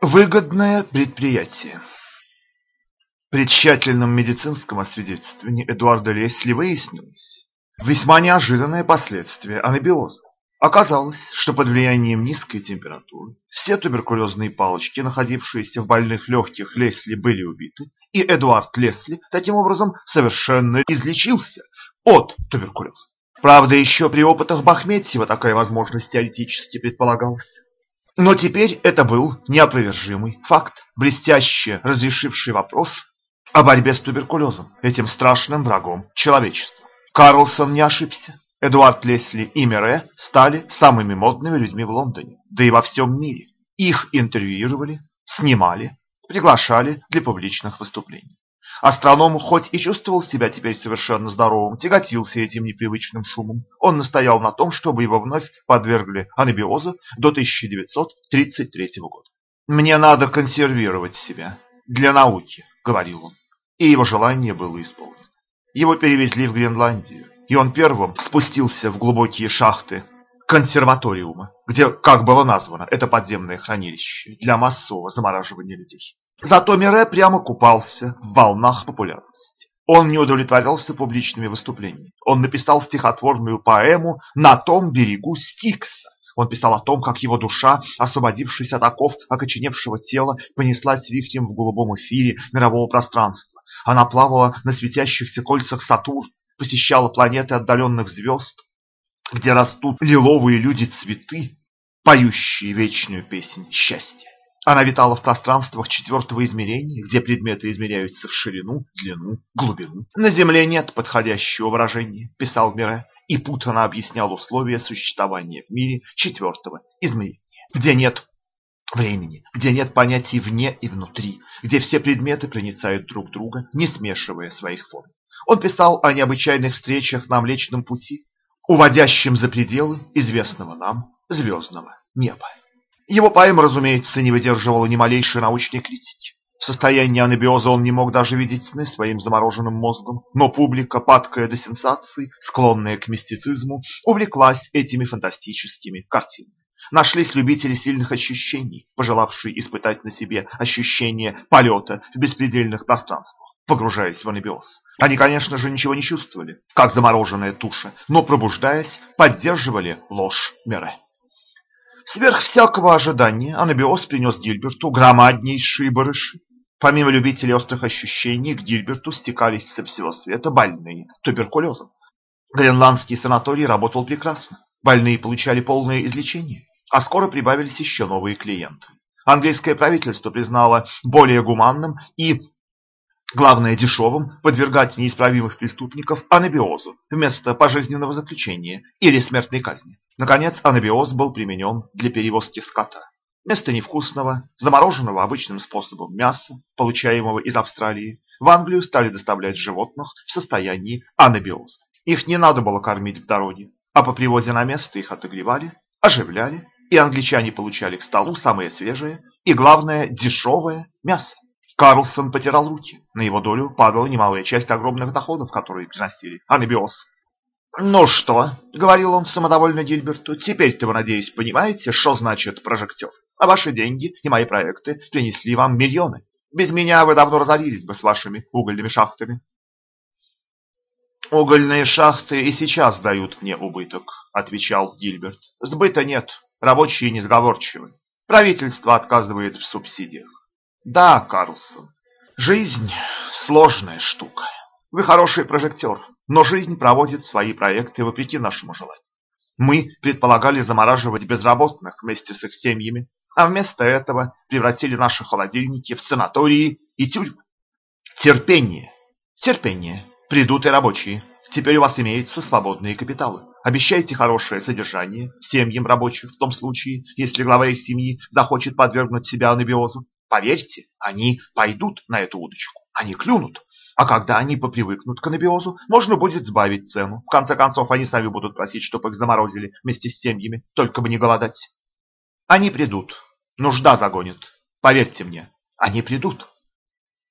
Выгодное предприятие. При тщательном медицинском освидетельствовании Эдуарда Лесли выяснилось весьма неожиданное последствие анабиоза. Оказалось, что под влиянием низкой температуры все туберкулезные палочки, находившиеся в больных легких Лесли, были убиты, и Эдуард Лесли таким образом совершенно излечился от туберкулеза. Правда, еще при опытах Бахметьева такая возможность теоретически предполагалась. Но теперь это был неопровержимый факт, блестяще разрешивший вопрос о борьбе с туберкулезом, этим страшным врагом человечества. Карлсон не ошибся. Эдуард Лесли и Мире стали самыми модными людьми в Лондоне, да и во всем мире. Их интервьюировали, снимали, приглашали для публичных выступлений. Астроном хоть и чувствовал себя теперь совершенно здоровым, тяготился этим непривычным шумом. Он настоял на том, чтобы его вновь подвергли анабиозу до 1933 года. «Мне надо консервировать себя для науки», — говорил он. И его желание было исполнено. Его перевезли в Гренландию, и он первым спустился в глубокие шахты консерваториума, где, как было названо, это подземное хранилище для массового замораживания людей. Зато Мире прямо купался в волнах популярности. Он не удовлетворялся публичными выступлениями. Он написал стихотворную поэму «На том берегу Стикса». Он писал о том, как его душа, освободившись от оков окоченевшего тела, понеслась вихрем в голубом эфире мирового пространства. Она плавала на светящихся кольцах Сатурн, посещала планеты отдаленных звезд, где растут лиловые люди-цветы, поющие вечную песнь счастья. Она витала в пространствах четвертого измерения, где предметы измеряются в ширину, длину, глубину. На Земле нет подходящего выражения, писал Мире, и путано объяснял условия существования в мире четвертого измерения, где нет времени, где нет понятий вне и внутри, где все предметы проницают друг друга, не смешивая своих форм. Он писал о необычайных встречах на Млечном пути, уводящем за пределы известного нам звездного неба. Его поэма, разумеется, не выдерживала ни малейшей научной критики. В состоянии анабиоза он не мог даже видеть сны своим замороженным мозгом, но публика, падкая до сенсаций, склонная к мистицизму, увлеклась этими фантастическими картинами. Нашлись любители сильных ощущений, пожелавшие испытать на себе ощущение полета в беспредельных пространствах, погружаясь в анабиоз. Они, конечно же, ничего не чувствовали, как замороженная туша, но, пробуждаясь, поддерживали ложь Мере. Сверх всякого ожидания анабиоз принес Дильберту громаднейшие барыши. Помимо любителей острых ощущений, к Дильберту стекались со всего света больные туберкулезом. Гренландский санаторий работал прекрасно. Больные получали полное излечение, а скоро прибавились еще новые клиенты. Английское правительство признало более гуманным и Главное, дешевым подвергать неисправимых преступников анабиозу вместо пожизненного заключения или смертной казни. Наконец, анабиоз был применен для перевозки скота. Вместо невкусного, замороженного обычным способом мяса, получаемого из Австралии, в Англию стали доставлять животных в состоянии анабиоза. Их не надо было кормить в дороге, а по привозе на место их отогревали, оживляли, и англичане получали к столу самое свежее и, главное, дешевое мясо. Карлсон потирал руки. На его долю падала немалая часть огромных доходов, которые приносили анабиоз. «Ну что?» — говорил он самодовольно Дильберту. «Теперь-то вы, надеюсь, понимаете, что значит прожектор. А ваши деньги и мои проекты принесли вам миллионы. Без меня вы давно разорились бы с вашими угольными шахтами». «Угольные шахты и сейчас дают мне убыток», — отвечал Дильберт. «Сбыта нет, рабочие несговорчивы. Правительство отказывает в субсидиях. Да, Карлсон, жизнь сложная штука. Вы хороший прожектор, но жизнь проводит свои проекты вопреки нашему желанию. Мы предполагали замораживать безработных вместе с их семьями, а вместо этого превратили наши холодильники в санатории и тюрьмы. Терпение, терпение, придут и рабочие. Теперь у вас имеются свободные капиталы. Обещайте хорошее содержание семьям рабочих в том случае, если глава их семьи захочет подвергнуть себя анабиозу. Поверьте, они пойдут на эту удочку, они клюнут. А когда они попривыкнут к анабиозу, можно будет сбавить цену. В конце концов, они сами будут просить, чтобы их заморозили вместе с семьями, только бы не голодать. Они придут. Нужда загонит. Поверьте мне, они придут.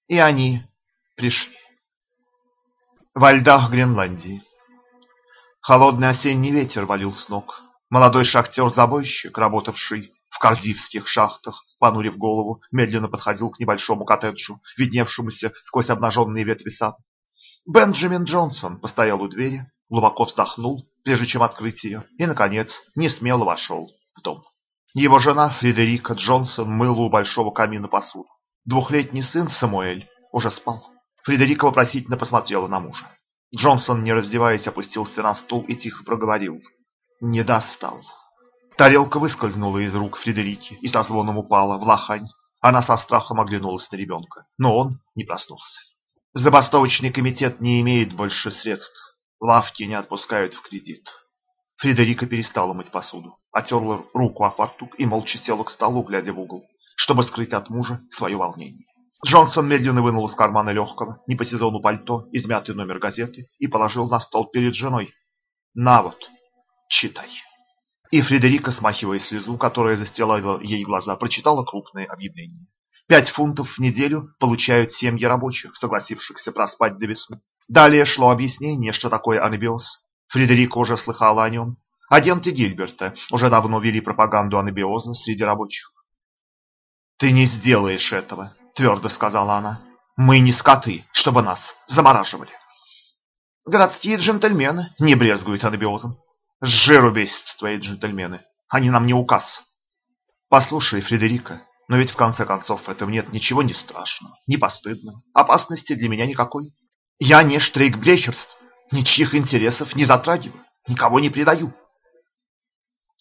И они пришли. Во льдах Гренландии. Холодный осенний ветер валил с ног. Молодой шахтер-забойщик, работавший в кардивских шахтах, понурив голову, медленно подходил к небольшому коттеджу, видневшемуся сквозь обнаженные ветви сада. Бенджамин Джонсон постоял у двери, глубоко вздохнул, прежде чем открыть ее, и, наконец, не смело вошел в дом. Его жена Фредерика Джонсон мыла у большого камина посуду. Двухлетний сын Самуэль уже спал. Фредерика вопросительно посмотрела на мужа. Джонсон, не раздеваясь, опустился на стул и тихо проговорил. «Не достал». Тарелка выскользнула из рук Фредерики и со звоном упала в лохань. Она со страхом оглянулась на ребенка, но он не проснулся. Забастовочный комитет не имеет больше средств. Лавки не отпускают в кредит. Фредерика перестала мыть посуду, отерла руку о фартук и молча села к столу, глядя в угол, чтобы скрыть от мужа свое волнение. Джонсон медленно вынул из кармана легкого, не по сезону пальто, измятый номер газеты и положил на стол перед женой. «На вот, читай». И Фредерика, смахивая слезу, которая застилала ей глаза, прочитала крупное объявление. Пять фунтов в неделю получают семьи рабочих, согласившихся проспать до весны. Далее шло объяснение, что такое анабиоз. Фредерика уже слыхала о нем. Агенты Гильберта уже давно вели пропаганду анабиоза среди рабочих. «Ты не сделаешь этого», — твердо сказала она. «Мы не скоты, чтобы нас замораживали». Городские джентльмены не брезгуют анабиозом. С жиру бесятся твои джентльмены. Они нам не указ. Послушай, Фредерика, но ведь в конце концов в этом нет ничего не страшного, не постыдного. Опасности для меня никакой. Я не штрейкбрехерст, ничьих интересов не затрагиваю, никого не предаю.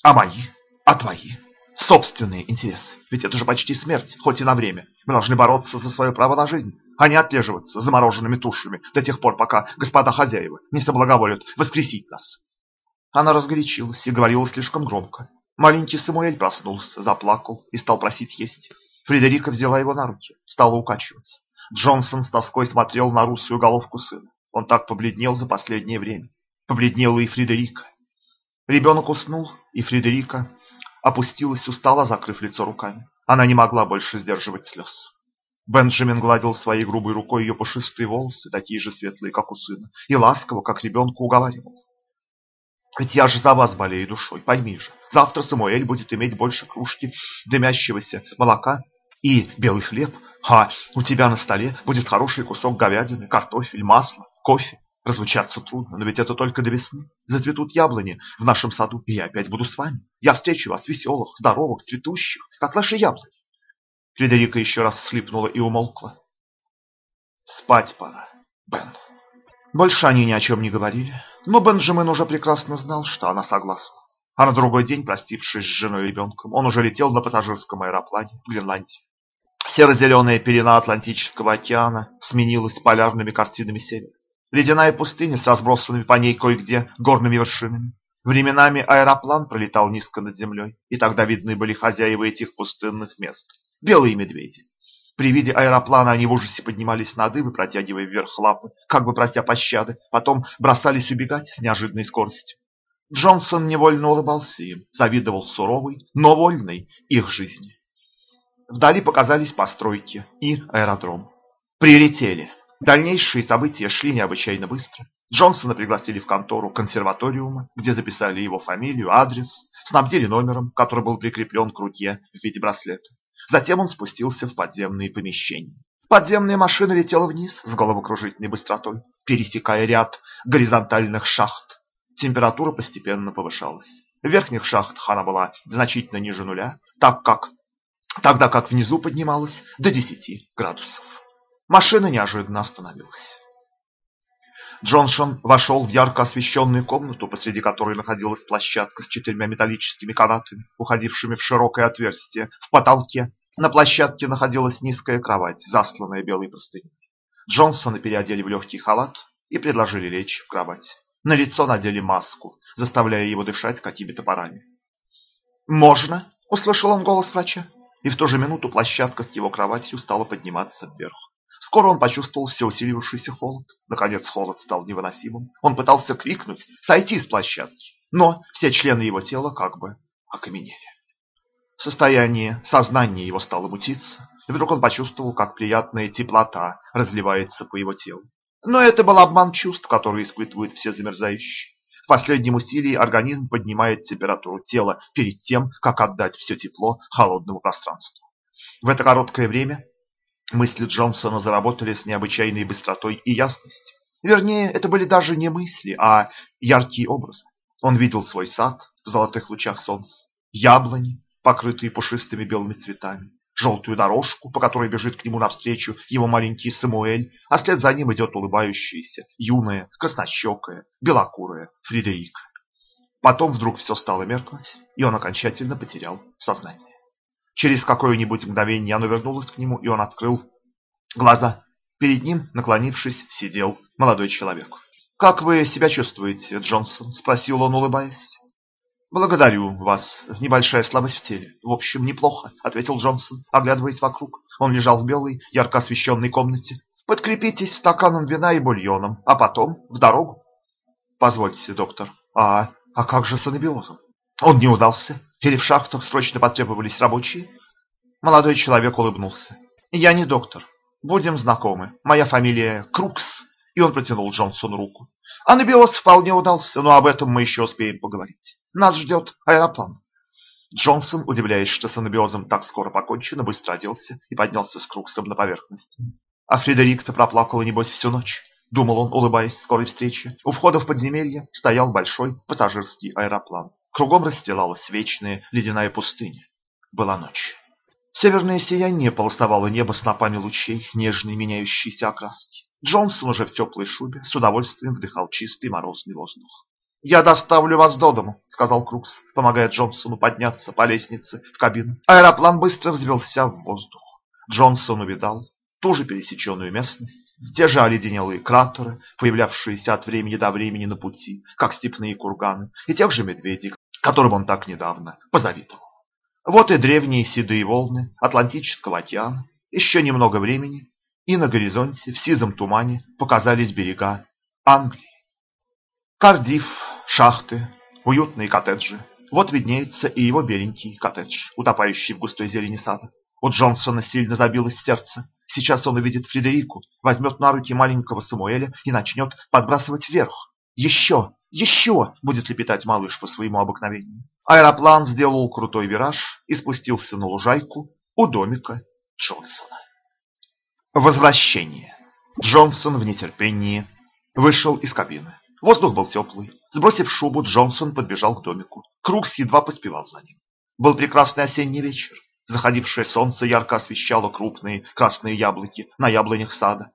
А мои, а твои, собственные интересы. Ведь это же почти смерть, хоть и на время. Мы должны бороться за свое право на жизнь, а не отлеживаться замороженными тушами до тех пор, пока господа хозяева не соблаговолят воскресить нас. Она разгорячилась и говорила слишком громко. Маленький Самуэль проснулся, заплакал и стал просить есть. Фредерика взяла его на руки, стала укачиваться. Джонсон с тоской смотрел на русую головку сына. Он так побледнел за последнее время. Побледнела и Фредерика. Ребенок уснул, и Фредерика опустилась у стола, закрыв лицо руками. Она не могла больше сдерживать слез. Бенджамин гладил своей грубой рукой ее пушистые волосы, такие же светлые, как у сына, и ласково, как ребенку, уговаривал. Ведь я же за вас болею душой, пойми же. Завтра Самуэль будет иметь больше кружки дымящегося молока и белый хлеб, а у тебя на столе будет хороший кусок говядины, картофель, масло, кофе. Разлучаться трудно, но ведь это только до весны. Зацветут яблони в нашем саду, и я опять буду с вами. Я встречу вас веселых, здоровых, цветущих, как наши яблони. Фредерика еще раз схлипнула и умолкла. Спать пора, Бен. Больше они ни о чем не говорили, но Бенджамин уже прекрасно знал, что она согласна. А на другой день, простившись с женой и ребенком, он уже летел на пассажирском аэроплане в Гренландию. Серо-зеленая пелена Атлантического океана сменилась полярными картинами севера. Ледяная пустыня с разбросанными по ней кое-где горными вершинами. Временами аэроплан пролетал низко над землей, и тогда видны были хозяева этих пустынных мест – белые медведи, при виде аэроплана они в ужасе поднимались на дыбы, протягивая вверх лапы, как бы прося пощады, потом бросались убегать с неожиданной скоростью. Джонсон невольно улыбался им, завидовал суровой, но вольной их жизни. Вдали показались постройки и аэродром. Прилетели. Дальнейшие события шли необычайно быстро. Джонсона пригласили в контору консерваториума, где записали его фамилию, адрес, снабдили номером, который был прикреплен к руке в виде браслета. Затем он спустился в подземные помещения. Подземная машина летела вниз с головокружительной быстротой, пересекая ряд горизонтальных шахт. Температура постепенно повышалась. В верхних шахтах она была значительно ниже нуля, так как, тогда как внизу поднималась до 10 градусов. Машина неожиданно остановилась. Джонсон вошел в ярко освещенную комнату, посреди которой находилась площадка с четырьмя металлическими канатами, уходившими в широкое отверстие в потолке. На площадке находилась низкая кровать, засланная белой простыней. Джонсона переодели в легкий халат и предложили лечь в кровать. На лицо надели маску, заставляя его дышать какими-то парами. «Можно?» – услышал он голос врача. И в ту же минуту площадка с его кроватью стала подниматься вверх. Скоро он почувствовал все усиливавшийся холод. Наконец холод стал невыносимым. Он пытался крикнуть, сойти с площадки, но все члены его тела как бы окаменели. Состояние сознания его стало мутиться, и вдруг он почувствовал, как приятная теплота разливается по его телу. Но это был обман чувств, которые испытывают все замерзающие. В последнем усилии организм поднимает температуру тела перед тем, как отдать все тепло холодному пространству. В это короткое время мысли Джонсона заработали с необычайной быстротой и ясностью. Вернее, это были даже не мысли, а яркие образы. Он видел свой сад в золотых лучах солнца, яблони, покрытые пушистыми белыми цветами, желтую дорожку, по которой бежит к нему навстречу его маленький Самуэль, а вслед за ним идет улыбающаяся, юная, краснощекая, белокурая Фредерика. Потом вдруг все стало меркнуть, и он окончательно потерял сознание. Через какое-нибудь мгновение оно вернулось к нему, и он открыл глаза. Перед ним, наклонившись, сидел молодой человек. «Как вы себя чувствуете, Джонсон?» – спросил он, улыбаясь. «Благодарю вас. Небольшая слабость в теле. В общем, неплохо», — ответил Джонсон, оглядываясь вокруг. Он лежал в белой, ярко освещенной комнате. «Подкрепитесь стаканом вина и бульоном, а потом в дорогу». «Позвольте, доктор, а, а как же с анабиозом? Он не удался? Или в шахтах срочно потребовались рабочие?» Молодой человек улыбнулся. «Я не доктор. Будем знакомы. Моя фамилия Крукс». И он протянул Джонсону руку. Анабиоз вполне удался, но об этом мы еще успеем поговорить. Нас ждет аэроплан. Джонсон, удивляясь, что с анабиозом так скоро покончено, быстро оделся и поднялся с Круксом на поверхность. А Фредерик-то проплакала, небось, всю ночь. Думал он, улыбаясь скорой встрече. У входа в подземелье стоял большой пассажирский аэроплан. Кругом расстилалась вечная ледяная пустыня. Была ночь. Северное сияние полосновало небо снопами лучей нежной меняющейся окраски. Джонсон уже в теплой шубе с удовольствием вдыхал чистый морозный воздух. «Я доставлю вас до дому», — сказал Крукс, помогая Джонсону подняться по лестнице в кабину. Аэроплан быстро взвелся в воздух. Джонсон увидал ту же пересеченную местность, те же оледенелые кратеры, появлявшиеся от времени до времени на пути, как степные курганы, и тех же медведей, которым он так недавно позавидовал. Вот и древние седые волны Атлантического океана. Еще немного времени, и на горизонте в сизом тумане показались берега Англии. Кардиф, шахты, уютные коттеджи. Вот виднеется и его беленький коттедж, утопающий в густой зелени сада. У Джонсона сильно забилось сердце. Сейчас он увидит Фредерику, возьмет на руки маленького Самуэля и начнет подбрасывать вверх. Еще, еще, будет лепетать малыш по своему обыкновению. Аэроплан сделал крутой вираж и спустился на лужайку у домика Джонсона. Возвращение. Джонсон в нетерпении вышел из кабины. Воздух был теплый. Сбросив шубу, Джонсон подбежал к домику. Крукс едва поспевал за ним. Был прекрасный осенний вечер. Заходившее солнце ярко освещало крупные красные яблоки на яблонях сада.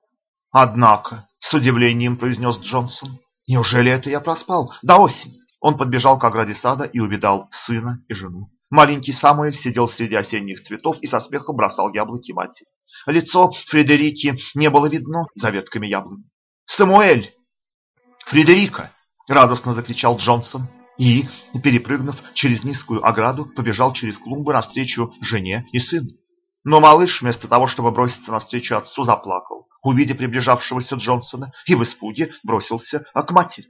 «Однако», — с удивлением произнес Джонсон, — «неужели это я проспал? До осени?» Он подбежал к ограде сада и увидал сына и жену. Маленький Самуэль сидел среди осенних цветов и со смехом бросал яблоки матери. Лицо Фредерики не было видно за ветками яблони. «Самуэль! Фредерика!» – радостно закричал Джонсон и, перепрыгнув через низкую ограду, побежал через клумбы навстречу жене и сыну. Но малыш, вместо того, чтобы броситься навстречу отцу, заплакал, увидя приближавшегося Джонсона, и в испуге бросился к матери.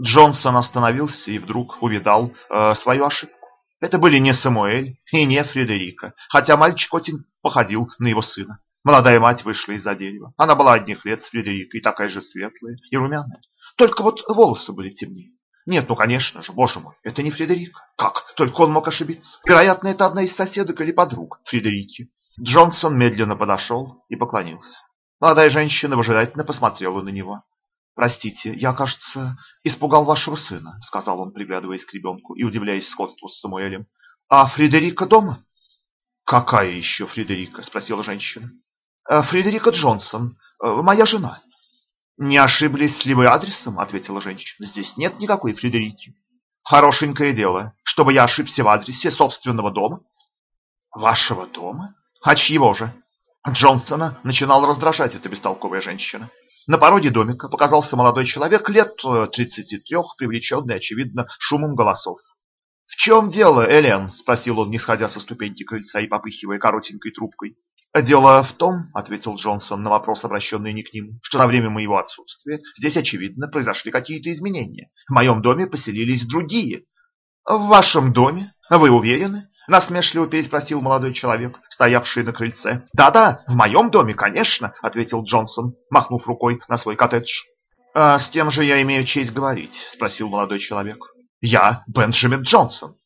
Джонсон остановился и вдруг увидал э, свою ошибку. Это были не Самуэль и не Фредерика, хотя мальчик очень походил на его сына. Молодая мать вышла из-за дерева. Она была одних лет с Фредерикой, такая же светлая и румяная. Только вот волосы были темнее. Нет, ну конечно же, боже мой, это не Фредерика. Как? Только он мог ошибиться. Вероятно, это одна из соседок или подруг Фредерики. Джонсон медленно подошел и поклонился. Молодая женщина выжидательно посмотрела на него. «Простите, я, кажется, испугал вашего сына», — сказал он, приглядываясь к ребенку и удивляясь сходству с Самуэлем. «А Фредерика дома?» «Какая еще Фредерика?» — спросила женщина. «Э, «Фредерика Джонсон, э, моя жена». «Не ошиблись ли вы адресом?» — ответила женщина. «Здесь нет никакой Фредерики». «Хорошенькое дело, чтобы я ошибся в адресе собственного дома». «Вашего дома? А чьего же?» Джонсона начинал раздражать эта бестолковая женщина. На пороге домика показался молодой человек лет 33, э, привлеченный, очевидно, шумом голосов. «В чем дело, Элен?» – спросил он, не сходя со ступеньки крыльца и попыхивая коротенькой трубкой. «Дело в том», – ответил Джонсон на вопрос, обращенный не к нему, «что на время моего отсутствия здесь, очевидно, произошли какие-то изменения. В моем доме поселились другие». «В вашем доме? Вы уверены?» Насмешливо переспросил молодой человек, стоявший на крыльце. «Да-да, в моем доме, конечно», — ответил Джонсон, махнув рукой на свой коттедж. «А с тем же я имею честь говорить?» – спросил молодой человек. «Я Бенджамин Джонсон».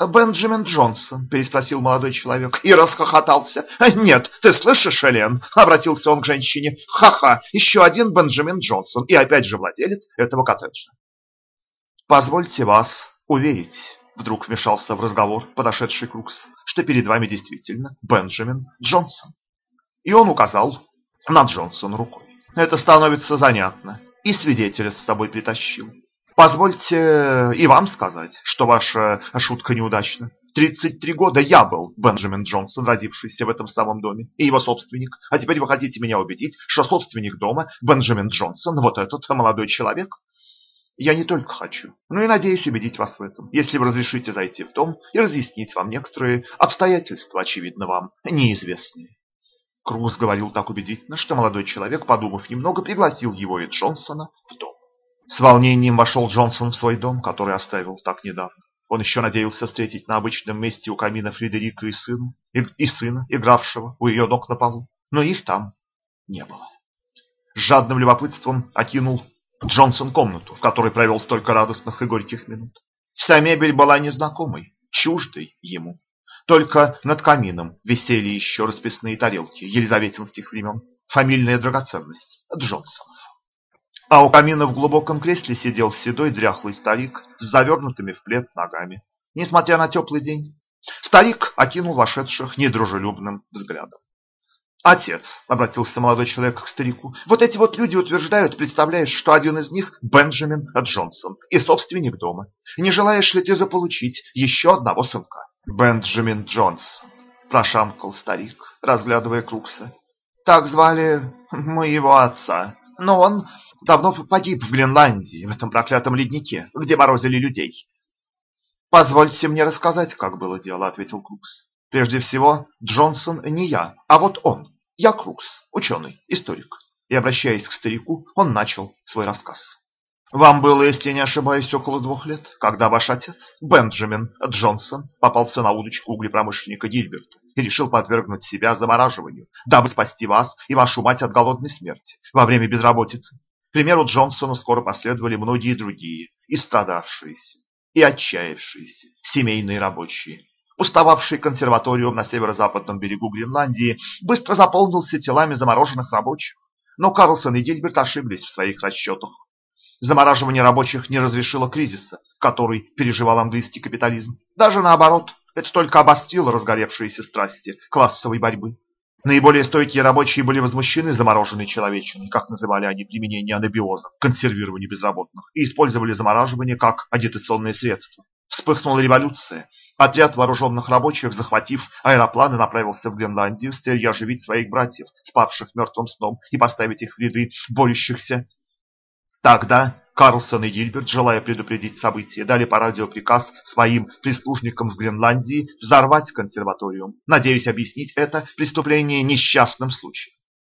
«Бенджамин Джонсон?» – переспросил молодой человек и расхохотался. «Нет, ты слышишь, Элен?» – обратился он к женщине. «Ха-ха, еще один Бенджамин Джонсон и опять же владелец этого коттеджа». «Позвольте вас уверить», – вдруг вмешался в разговор подошедший Крукс, «что перед вами действительно Бенджамин Джонсон». И он указал на Джонсон рукой. «Это становится занятно. И свидетеля с собой притащил. Позвольте и вам сказать, что ваша шутка неудачна. 33 года я был Бенджамин Джонсон, родившийся в этом самом доме, и его собственник. А теперь вы хотите меня убедить, что собственник дома Бенджамин Джонсон, вот этот молодой человек? Я не только хочу, но и надеюсь убедить вас в этом, если вы разрешите зайти в дом и разъяснить вам некоторые обстоятельства, очевидно вам неизвестные. Круз говорил так убедительно, что молодой человек, подумав немного, пригласил его и Джонсона в дом. С волнением вошел Джонсон в свой дом, который оставил так недавно. Он еще надеялся встретить на обычном месте у камина Фредерика и сына, и, и сына, игравшего у ее ног на полу, но их там не было. С жадным любопытством окинул Джонсон комнату, в которой провел столько радостных и горьких минут. Вся мебель была незнакомой, чуждой ему. Только над камином висели еще расписные тарелки елизаветинских времен, фамильная драгоценность Джонсонов. А у камина в глубоком кресле сидел седой дряхлый старик с завернутыми в плед ногами. Несмотря на теплый день, старик окинул вошедших недружелюбным взглядом. «Отец», — обратился молодой человек к старику, — «вот эти вот люди утверждают, представляешь, что один из них Бенджамин Джонсон и собственник дома. Не желаешь ли ты заполучить еще одного сынка?» «Бенджамин Джонсон», — прошамкал старик, разглядывая Крукса. «Так звали моего отца, но он давно погиб в Гренландии, в этом проклятом леднике, где морозили людей. «Позвольте мне рассказать, как было дело», — ответил Крукс. «Прежде всего, Джонсон не я, а вот он. Я Крукс, ученый, историк». И, обращаясь к старику, он начал свой рассказ. «Вам было, если не ошибаюсь, около двух лет, когда ваш отец, Бенджамин Джонсон, попался на удочку углепромышленника Гильберта и решил подвергнуть себя замораживанию, дабы спасти вас и вашу мать от голодной смерти во время безработицы. К примеру Джонсона скоро последовали многие другие, и страдавшиеся, и отчаявшиеся, семейные рабочие. Устававший консерваториум на северо-западном берегу Гренландии быстро заполнился телами замороженных рабочих. Но Карлсон и Гильберт ошиблись в своих расчетах. Замораживание рабочих не разрешило кризиса, который переживал английский капитализм. Даже наоборот, это только обострило разгоревшиеся страсти классовой борьбы. Наиболее стойкие рабочие были возмущены замороженной человечиной, как называли они применение анабиоза, консервирование безработных, и использовали замораживание как агитационное средство. Вспыхнула революция. Отряд вооруженных рабочих, захватив аэропланы, направился в Гренландию с целью оживить своих братьев, спавших мертвым сном, и поставить их в ряды борющихся. Тогда Карлсон и Гильберт, желая предупредить события, дали по радио приказ своим прислужникам в Гренландии взорвать консерваториум, надеясь объяснить это преступление несчастным случаем.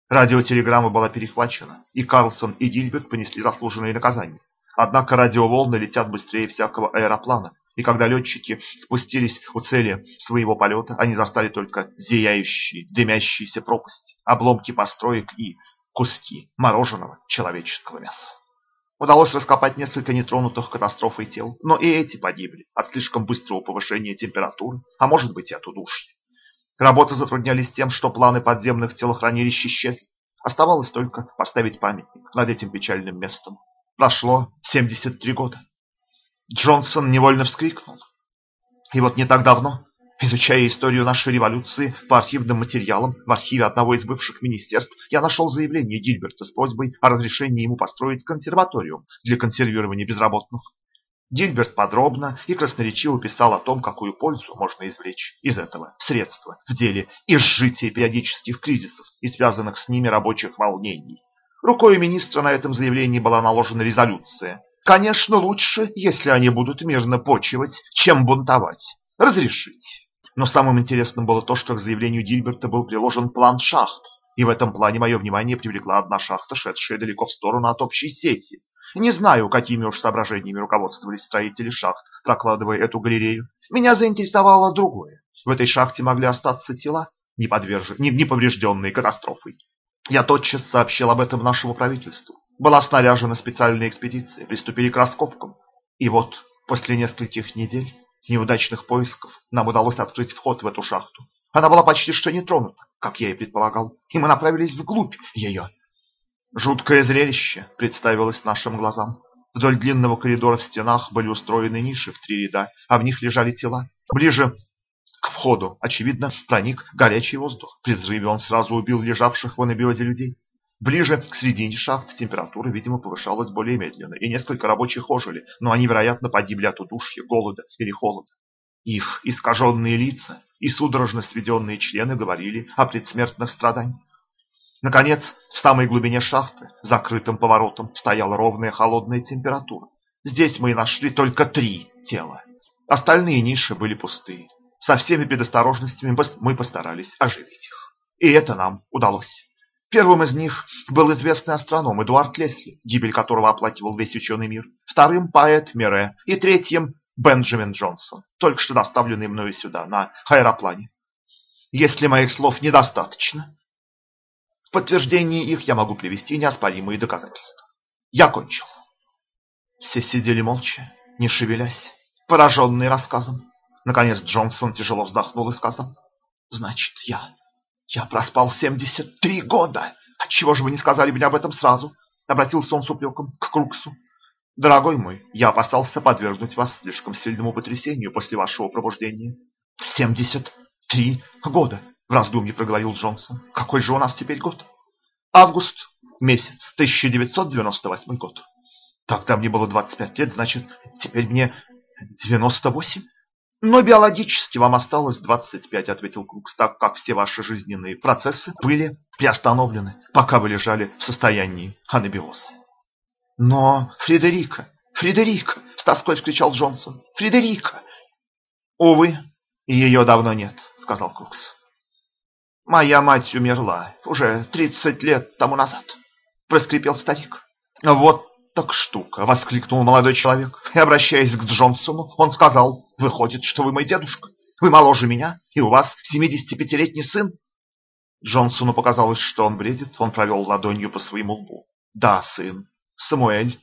Радиотелеграмма была перехвачена, и Карлсон и Гильберт понесли заслуженные наказания. Однако радиоволны летят быстрее всякого аэроплана, и когда летчики спустились у цели своего полета, они застали только зияющие, дымящиеся пропасти, обломки построек и куски мороженого человеческого мяса. Удалось раскопать несколько нетронутых катастрофой тел, но и эти погибли от слишком быстрого повышения температуры, а может быть и от удушья. Работы затруднялись тем, что планы подземных телохранилищ исчезли. Оставалось только поставить памятник над этим печальным местом. Прошло 73 года. Джонсон невольно вскрикнул. И вот не так давно Изучая историю нашей революции по архивным материалам в архиве одного из бывших министерств, я нашел заявление Гильберта с просьбой о разрешении ему построить консерваторию для консервирования безработных. Гильберт подробно и красноречиво писал о том, какую пользу можно извлечь из этого средства в деле изжития периодических кризисов и связанных с ними рабочих волнений. Рукой министра на этом заявлении была наложена резолюция. Конечно, лучше, если они будут мирно почивать, чем бунтовать. Разрешить. Но самым интересным было то, что к заявлению Гильберта был приложен план шахт. И в этом плане мое внимание привлекла одна шахта, шедшая далеко в сторону от общей сети. Не знаю, какими уж соображениями руководствовались строители шахт, прокладывая эту галерею. Меня заинтересовало другое. В этой шахте могли остаться тела, не, подвержен... не, не поврежденные катастрофой. Я тотчас сообщил об этом нашему правительству. Была снаряжена специальная экспедиция, приступили к раскопкам. И вот после нескольких недель неудачных поисков нам удалось открыть вход в эту шахту. Она была почти что не тронута, как я и предполагал, и мы направились вглубь ее. Жуткое зрелище представилось нашим глазам. Вдоль длинного коридора в стенах были устроены ниши в три ряда, а в них лежали тела. Ближе к входу, очевидно, проник горячий воздух. При взрыве он сразу убил лежавших в анабиозе людей. Ближе к середине шахты температура, видимо, повышалась более медленно, и несколько рабочих ожили, но они, вероятно, погибли от удушья, голода или холода. Их искаженные лица и судорожно сведенные члены говорили о предсмертных страданиях. Наконец, в самой глубине шахты, закрытым поворотом, стояла ровная холодная температура. Здесь мы и нашли только три тела. Остальные ниши были пустые. Со всеми предосторожностями мы постарались оживить их. И это нам удалось. Первым из них был известный астроном Эдуард Лесли, гибель которого оплакивал весь ученый мир. Вторым – поэт Мире. И третьим – Бенджамин Джонсон, только что доставленный мною сюда, на аэроплане. Если моих слов недостаточно, в подтверждении их я могу привести неоспоримые доказательства. Я кончил. Все сидели молча, не шевелясь, пораженные рассказом. Наконец Джонсон тяжело вздохнул и сказал, «Значит, я... я проспал 73 года. Отчего же вы не сказали мне об этом сразу?» Обратился он с упреком к Круксу. «Дорогой мой, я опасался подвергнуть вас слишком сильному потрясению после вашего пробуждения». «Семьдесят три года!» В раздумье проговорил Джонсон. Какой же у нас теперь год? Август, месяц, 1998 год. Тогда мне было 25 лет, значит, теперь мне 98. Но биологически вам осталось 25, ответил Крукс, так как все ваши жизненные процессы были приостановлены, пока вы лежали в состоянии анабиоза. Но Фредерика, Фредерика, с тоской вскричал Джонсон, Фредерика. Увы, ее давно нет, сказал Крукс. Моя мать умерла уже тридцать лет тому назад, проскрипел старик. Вот так штука, воскликнул молодой человек. И обращаясь к Джонсону, он сказал, выходит, что вы мой дедушка. Вы моложе меня, и у вас 75-летний сын. Джонсону показалось, что он бредит, он провел ладонью по своему лбу. Да, сын, Самуэль,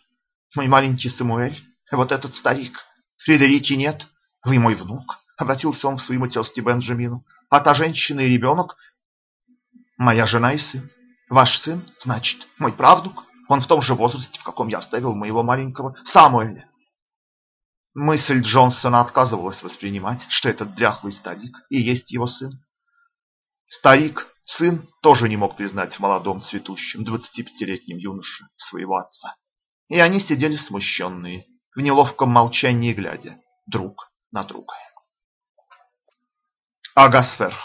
мой маленький Самуэль, вот этот старик. Фредерики нет, вы мой внук. Обратился он к своему тезке Бенджамину. А та женщина и ребенок – моя жена и сын. Ваш сын, значит, мой правнук. Он в том же возрасте, в каком я оставил моего маленького Самуэля. Мысль Джонсона отказывалась воспринимать, что этот дряхлый старик и есть его сын. Старик, сын, тоже не мог признать в молодом цветущем 25-летнем юноше своего отца. И они сидели смущенные, в неловком молчании глядя друг на друга. Агасфер.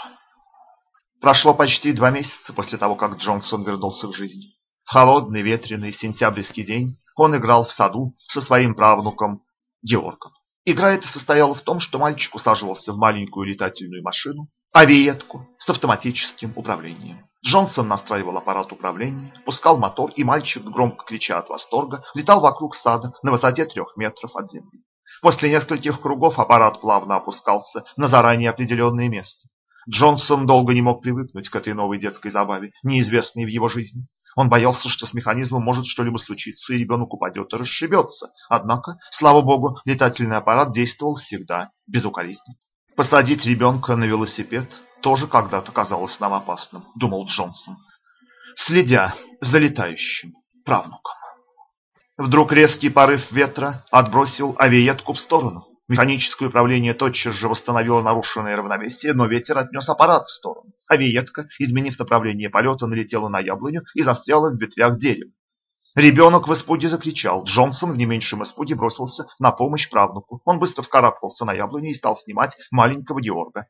Прошло почти два месяца после того, как Джонсон вернулся к жизни. В холодный, ветреный сентябрьский день он играл в саду со своим правнуком Георгом. Игра эта состояла в том, что мальчик усаживался в маленькую летательную машину, авиетку с автоматическим управлением. Джонсон настраивал аппарат управления, пускал мотор, и мальчик, громко крича от восторга, летал вокруг сада на высоте трех метров от земли. После нескольких кругов аппарат плавно опускался на заранее определенное место. Джонсон долго не мог привыкнуть к этой новой детской забаве, неизвестной в его жизни. Он боялся, что с механизмом может что-либо случиться, и ребенок упадет и расшибется. Однако, слава богу, летательный аппарат действовал всегда безукоризненно. Посадить ребенка на велосипед тоже когда-то казалось нам опасным, думал Джонсон, следя за летающим правнуком. Вдруг резкий порыв ветра отбросил авиетку в сторону. Механическое управление тотчас же восстановило нарушенное равновесие, но ветер отнес аппарат в сторону. Авиетка, изменив направление полета, налетела на яблоню и застряла в ветвях дерева. Ребенок в испуге закричал. Джонсон в не меньшем испуге бросился на помощь правнуку. Он быстро вскарабкался на яблоню и стал снимать маленького Георга.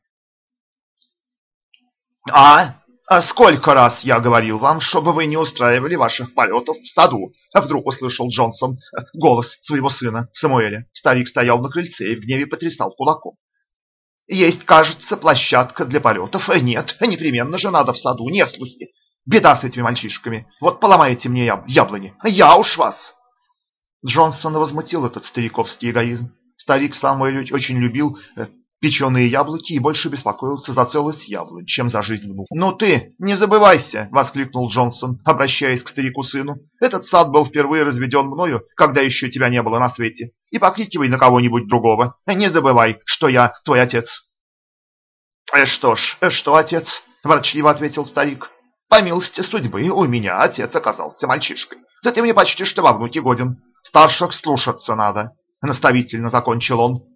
«А, а сколько раз я говорил вам, чтобы вы не устраивали ваших полетов в саду? Вдруг услышал Джонсон э, голос своего сына Самуэля. Старик стоял на крыльце и в гневе потрясал кулаком. Есть, кажется, площадка для полетов. Э, нет, непременно же надо в саду, не слухи. Беда с этими мальчишками. Вот поломаете мне яблони. Я уж вас. Джонсона возмутил этот стариковский эгоизм. Старик Самуэль очень любил э, печеные яблоки и больше беспокоился за целость яблонь, чем за жизнь внука. «Ну ты, не забывайся!» – воскликнул Джонсон, обращаясь к старику-сыну. «Этот сад был впервые разведен мною, когда еще тебя не было на свете. И покрикивай на кого-нибудь другого. Не забывай, что я твой отец». «Э, «Что ж, э, что, отец?» – ворчливо ответил старик. «По милости судьбы, у меня отец оказался мальчишкой. Да ты мне почти что во внуки годен. Старших слушаться надо», – наставительно закончил он.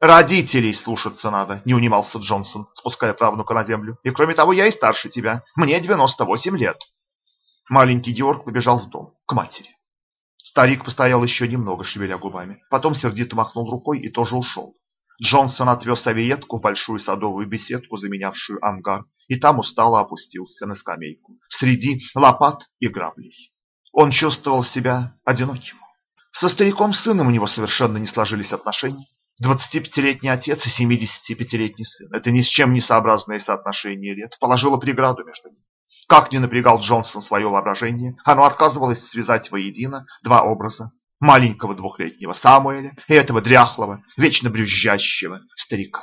«Родителей слушаться надо», – не унимался Джонсон, спуская правнука на землю. «И кроме того, я и старше тебя. Мне 98 лет». Маленький Георг побежал в дом, к матери. Старик постоял еще немного, шевеля губами. Потом сердито махнул рукой и тоже ушел. Джонсон отвез авиетку в большую садовую беседку, заменявшую ангар, и там устало опустился на скамейку, среди лопат и граблей. Он чувствовал себя одиноким. Со стариком-сыном у него совершенно не сложились отношения. 25-летний отец и 75-летний сын. Это ни с чем не сообразное соотношение лет положило преграду между ними. Как ни напрягал Джонсон свое воображение, оно отказывалось связать воедино два образа маленького двухлетнего Самуэля и этого дряхлого, вечно брюзжащего старика.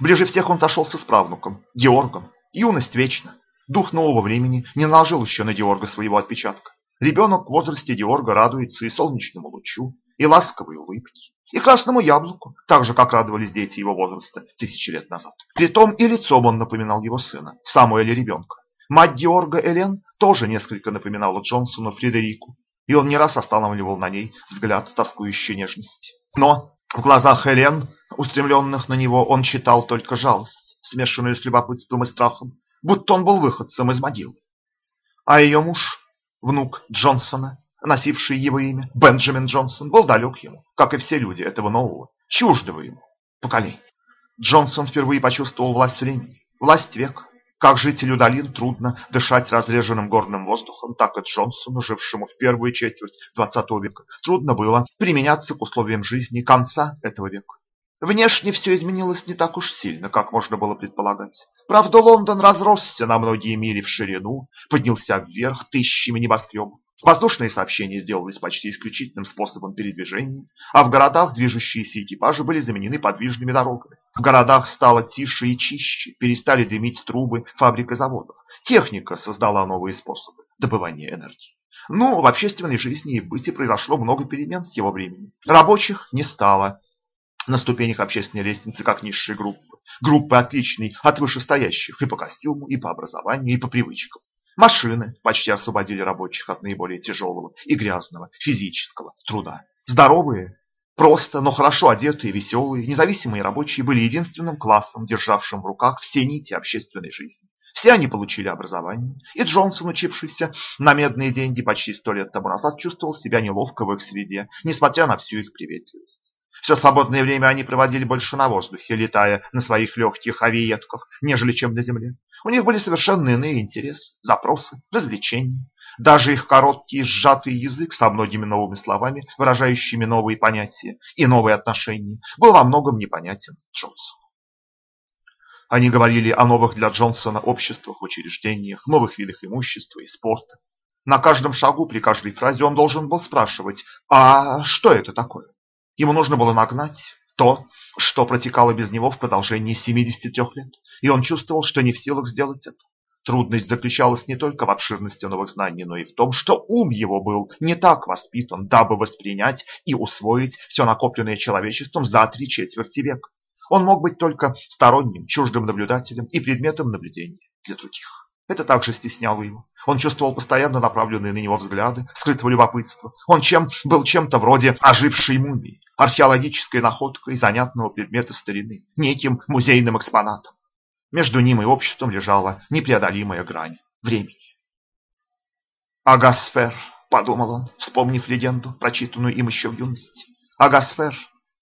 Ближе всех он сошелся с правнуком, Георгом. Юность вечна. Дух нового времени не наложил еще на Георга своего отпечатка. Ребенок в возрасте Георга радуется и солнечному лучу, и ласковой улыбке, и красному яблоку, так же, как радовались дети его возраста тысячи лет назад. Притом и лицом он напоминал его сына, Самуэля ребенка. Мать Георга Элен тоже несколько напоминала Джонсону Фредерику, и он не раз останавливал на ней взгляд тоскующей нежности. Но в глазах Элен, устремленных на него, он читал только жалость, смешанную с любопытством и страхом, будто он был выходцем из могилы. А ее муж, внук Джонсона, носивший его имя, Бенджамин Джонсон, был далек ему, как и все люди этого нового, чуждого ему поколения. Джонсон впервые почувствовал власть времени, власть века. Как жителю долин трудно дышать разреженным горным воздухом, так и Джонсону, жившему в первую четверть XX века, трудно было применяться к условиям жизни конца этого века. Внешне все изменилось не так уж сильно, как можно было предполагать. Правда, Лондон разросся на многие мили в ширину, поднялся вверх тысячами небоскребов. Воздушные сообщения сделались почти исключительным способом передвижения, а в городах движущиеся экипажи были заменены подвижными дорогами. В городах стало тише и чище, перестали дымить трубы фабрик и заводов. Техника создала новые способы добывания энергии. Ну, в общественной жизни и в быте произошло много перемен с его времени. Рабочих не стало на ступенях общественной лестницы как низшей группы. Группы отличной от вышестоящих и по костюму, и по образованию, и по привычкам. Машины почти освободили рабочих от наиболее тяжелого и грязного физического труда. Здоровые, просто, но хорошо одетые, веселые, независимые рабочие были единственным классом, державшим в руках все нити общественной жизни. Все они получили образование, и Джонсон, учившийся на медные деньги почти сто лет тому назад, чувствовал себя неловко в их среде, несмотря на всю их приветливость. Все свободное время они проводили больше на воздухе, летая на своих легких авиетках, нежели чем на земле. У них были совершенно иные интересы, запросы, развлечения. Даже их короткий сжатый язык со многими новыми словами, выражающими новые понятия и новые отношения, был во многом непонятен Джонсону. Они говорили о новых для Джонсона обществах, учреждениях, новых видах имущества и спорта. На каждом шагу, при каждой фразе он должен был спрашивать, а что это такое? Ему нужно было нагнать то, что протекало без него в продолжении 73 лет, и он чувствовал, что не в силах сделать это. Трудность заключалась не только в обширности новых знаний, но и в том, что ум его был не так воспитан, дабы воспринять и усвоить все накопленное человечеством за три четверти века. Он мог быть только сторонним, чуждым наблюдателем и предметом наблюдения для других. Это также стесняло его. Он чувствовал постоянно направленные на него взгляды, скрытого любопытства. Он чем был чем-то вроде ожившей мумии, археологической находкой занятного предмета старины, неким музейным экспонатом. Между ним и обществом лежала непреодолимая грань времени. «Агасфер», — подумал он, вспомнив легенду, прочитанную им еще в юности. «Агасфер,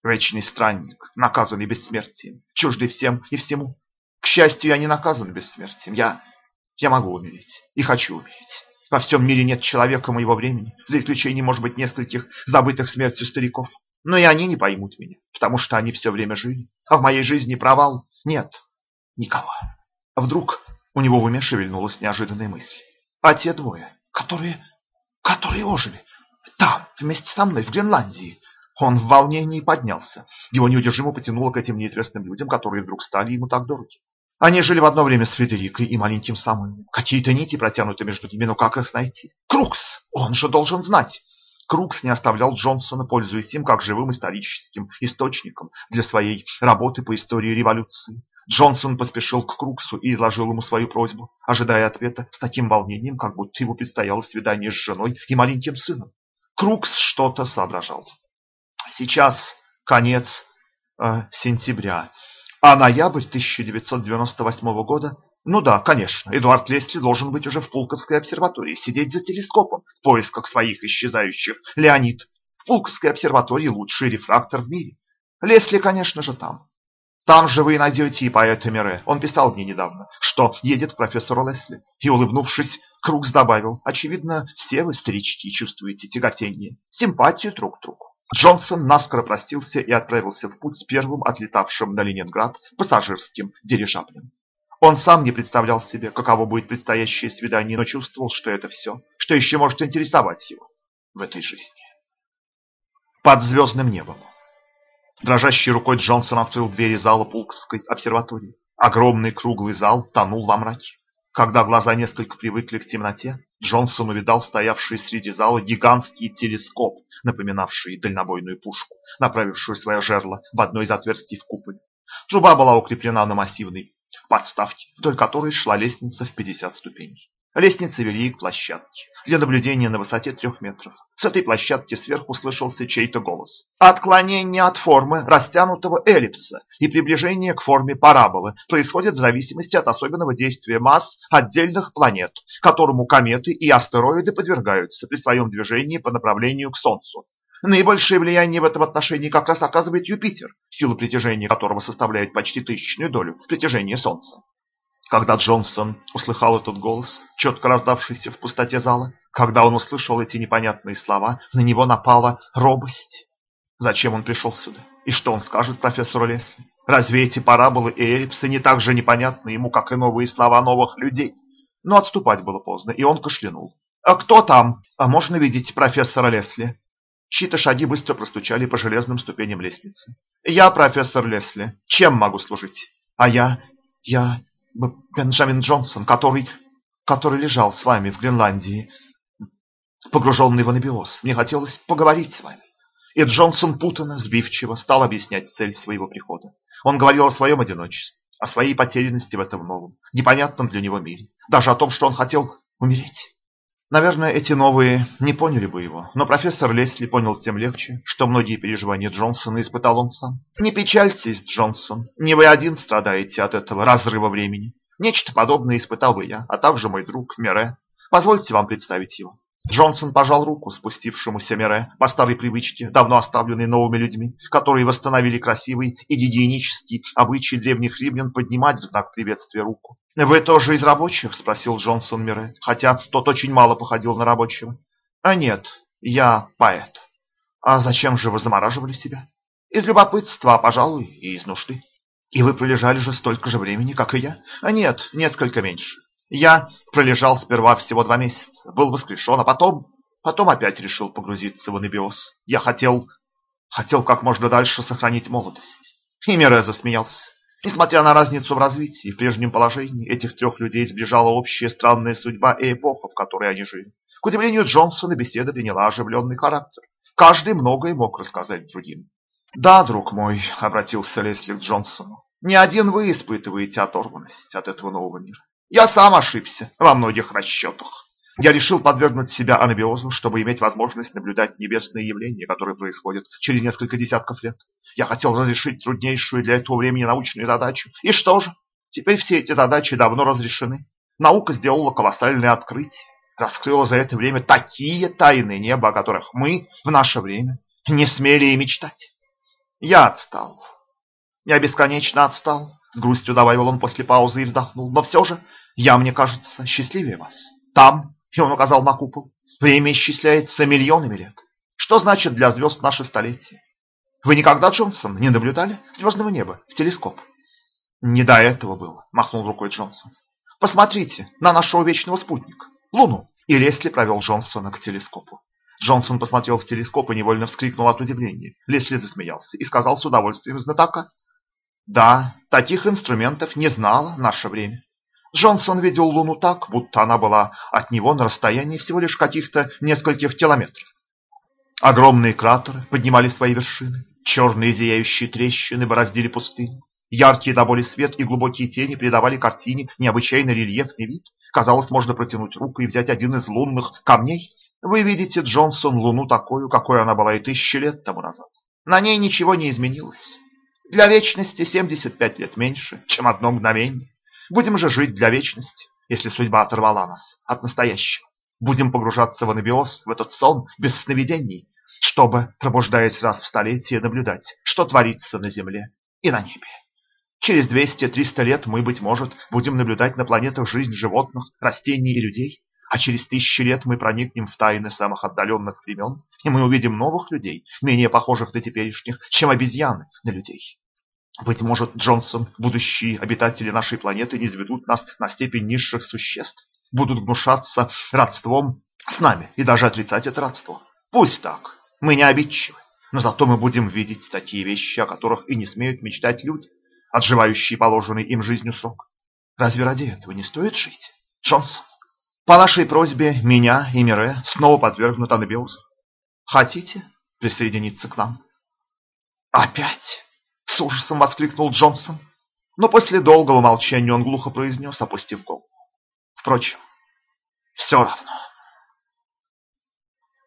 вечный странник, наказанный бессмертием, чуждый всем и всему. К счастью, я не наказан бессмертием, я я могу умереть и хочу умереть. Во всем мире нет человека моего времени, за исключением, может быть, нескольких забытых смертью стариков. Но и они не поймут меня, потому что они все время жили. А в моей жизни провал нет никого. А вдруг у него в уме шевельнулась неожиданная мысль. А те двое, которые, которые ожили, там, вместе со мной, в Гренландии, Он в волнении поднялся. Его неудержимо потянуло к этим неизвестным людям, которые вдруг стали ему так дороги. Они жили в одно время с Фредерикой и маленьким Самуэлем. Какие-то нити протянуты между ними, но как их найти? Крукс! Он же должен знать! Крукс не оставлял Джонсона, пользуясь им как живым историческим источником для своей работы по истории революции. Джонсон поспешил к Круксу и изложил ему свою просьбу, ожидая ответа с таким волнением, как будто ему предстояло свидание с женой и маленьким сыном. Крукс что-то соображал. Сейчас конец э, сентября, а ноябрь 1998 года ну да, конечно, Эдуард Лесли должен быть уже в Пулковской обсерватории, сидеть за телескопом в поисках своих исчезающих. Леонид, в Пулковской обсерватории лучший рефрактор в мире. Лесли, конечно же, там. Там же вы найдете и поэта Мире. Он писал мне недавно, что едет к профессору Лесли. И, улыбнувшись, Крукс добавил, очевидно, все вы, старички, чувствуете тяготение, симпатию друг к другу. Джонсон наскоро простился и отправился в путь с первым отлетавшим на Ленинград пассажирским дирижаблем. Он сам не представлял себе, каково будет предстоящее свидание, но чувствовал, что это все, что еще может интересовать его в этой жизни. Под звездным небом. Дрожащей рукой Джонсон открыл двери зала Пулковской обсерватории. Огромный круглый зал тонул во мраке. Когда глаза несколько привыкли к темноте, Джонсон увидал стоявший среди зала гигантский телескоп, напоминавший дальнобойную пушку, направившую свое жерло в одно из отверстий в куполе. Труба была укреплена на массивной подставки, вдоль которой шла лестница в 50 ступеней. Лестницы вели к площадке для наблюдения на высоте трех метров. С этой площадки сверху слышался чей-то голос. Отклонение от формы растянутого эллипса и приближение к форме параболы происходит в зависимости от особенного действия масс отдельных планет, которому кометы и астероиды подвергаются при своем движении по направлению к Солнцу. Наибольшее влияние в этом отношении как раз оказывает Юпитер, сила притяжения которого составляет почти тысячную долю притяжения Солнца. Когда Джонсон услыхал этот голос, четко раздавшийся в пустоте зала, когда он услышал эти непонятные слова, на него напала робость. Зачем он пришел сюда? И что он скажет профессору Лесли? Разве эти параболы и эллипсы не так же непонятны ему, как и новые слова новых людей? Но отступать было поздно, и он кашлянул. «А кто там? А можно видеть профессора Лесли?» Чьи-то шаги быстро простучали по железным ступеням лестницы. «Я профессор Лесли. Чем могу служить?» «А я... я... Бенджамин Джонсон, который... который лежал с вами в Гренландии, погруженный в анабиоз. Мне хотелось поговорить с вами». И Джонсон путанно, сбивчиво стал объяснять цель своего прихода. Он говорил о своем одиночестве, о своей потерянности в этом новом, непонятном для него мире, даже о том, что он хотел умереть. Наверное, эти новые не поняли бы его, но профессор Лесли понял тем легче, что многие переживания Джонсона испытал он сам. Не печальтесь, Джонсон, не вы один страдаете от этого разрыва времени. Нечто подобное испытал бы я, а также мой друг Мере. Позвольте вам представить его. Джонсон пожал руку спустившемуся Мере по старой привычке, давно оставленной новыми людьми, которые восстановили красивый и гигиенический обычай древних римлян поднимать в знак приветствия руку. «Вы тоже из рабочих?» – спросил Джонсон Мере, хотя тот очень мало походил на рабочего. «А нет, я поэт». «А зачем же вы замораживали себя?» «Из любопытства, пожалуй, и из нужды». «И вы пролежали же столько же времени, как и я?» «А нет, несколько меньше. Я пролежал сперва всего два месяца, был воскрешен, а потом, потом опять решил погрузиться в анабиоз. Я хотел, хотел как можно дальше сохранить молодость. И Мире засмеялся. Несмотря на разницу в развитии, в прежнем положении этих трех людей сближала общая странная судьба и эпоха, в которой они жили. К удивлению Джонсона беседа приняла оживленный характер. Каждый многое мог рассказать другим. «Да, друг мой», — обратился Лесли к Джонсону, — «не один вы испытываете оторванность от этого нового мира. Я сам ошибся во многих расчетах. Я решил подвергнуть себя анабиозу, чтобы иметь возможность наблюдать небесные явления, которые происходят через несколько десятков лет. Я хотел разрешить труднейшую для этого времени научную задачу. И что же? Теперь все эти задачи давно разрешены. Наука сделала колоссальное открытие, раскрыла за это время такие тайны неба, о которых мы в наше время не смели и мечтать. Я отстал. Я бесконечно отстал. С грустью добавил он после паузы и вздохнул. Но все же я, мне кажется, счастливее вас. Там, и он указал на купол, время исчисляется миллионами лет. Что значит для звезд наше столетие? Вы никогда, Джонсон, не наблюдали звездного неба в телескоп? Не до этого было, махнул рукой Джонсон. Посмотрите на нашего вечного спутника, Луну. И Лесли провел Джонсона к телескопу. Джонсон посмотрел в телескоп и невольно вскрикнул от удивления. Лесли засмеялся и сказал с удовольствием знатока. Да, таких инструментов не знало наше время. Джонсон видел Луну так, будто она была от него на расстоянии всего лишь каких-то нескольких километров. Огромные кратеры поднимали свои вершины, черные зияющие трещины бороздили пустыню. Яркие до боли свет и глубокие тени придавали картине необычайно рельефный вид. Казалось, можно протянуть руку и взять один из лунных камней. Вы видите, Джонсон, Луну такую, какой она была и тысячи лет тому назад. На ней ничего не изменилось. Для вечности 75 лет меньше, чем одно мгновение. Будем же жить для вечности, если судьба оторвала нас от настоящего. Будем погружаться в анабиоз, в этот сон без сновидений, чтобы, пробуждаясь раз в столетие, наблюдать, что творится на земле и на небе. Через 200-300 лет мы, быть может, будем наблюдать на планетах жизнь животных, растений и людей, а через тысячи лет мы проникнем в тайны самых отдаленных времен, и мы увидим новых людей, менее похожих на теперешних, чем обезьяны на людей. Быть может, Джонсон, будущие обитатели нашей планеты не заведут нас на степень низших существ, будут гнушаться родством с нами и даже отрицать это родство. Пусть так, мы не обидчивы, но зато мы будем видеть такие вещи, о которых и не смеют мечтать люди отживающий положенный им жизнью срок. Разве ради этого не стоит жить, Джонсон? По нашей просьбе меня и Мире снова подвергнут анабиозу. Хотите присоединиться к нам? Опять? С ужасом воскликнул Джонсон. Но после долгого молчания он глухо произнес, опустив голову. Впрочем, все равно.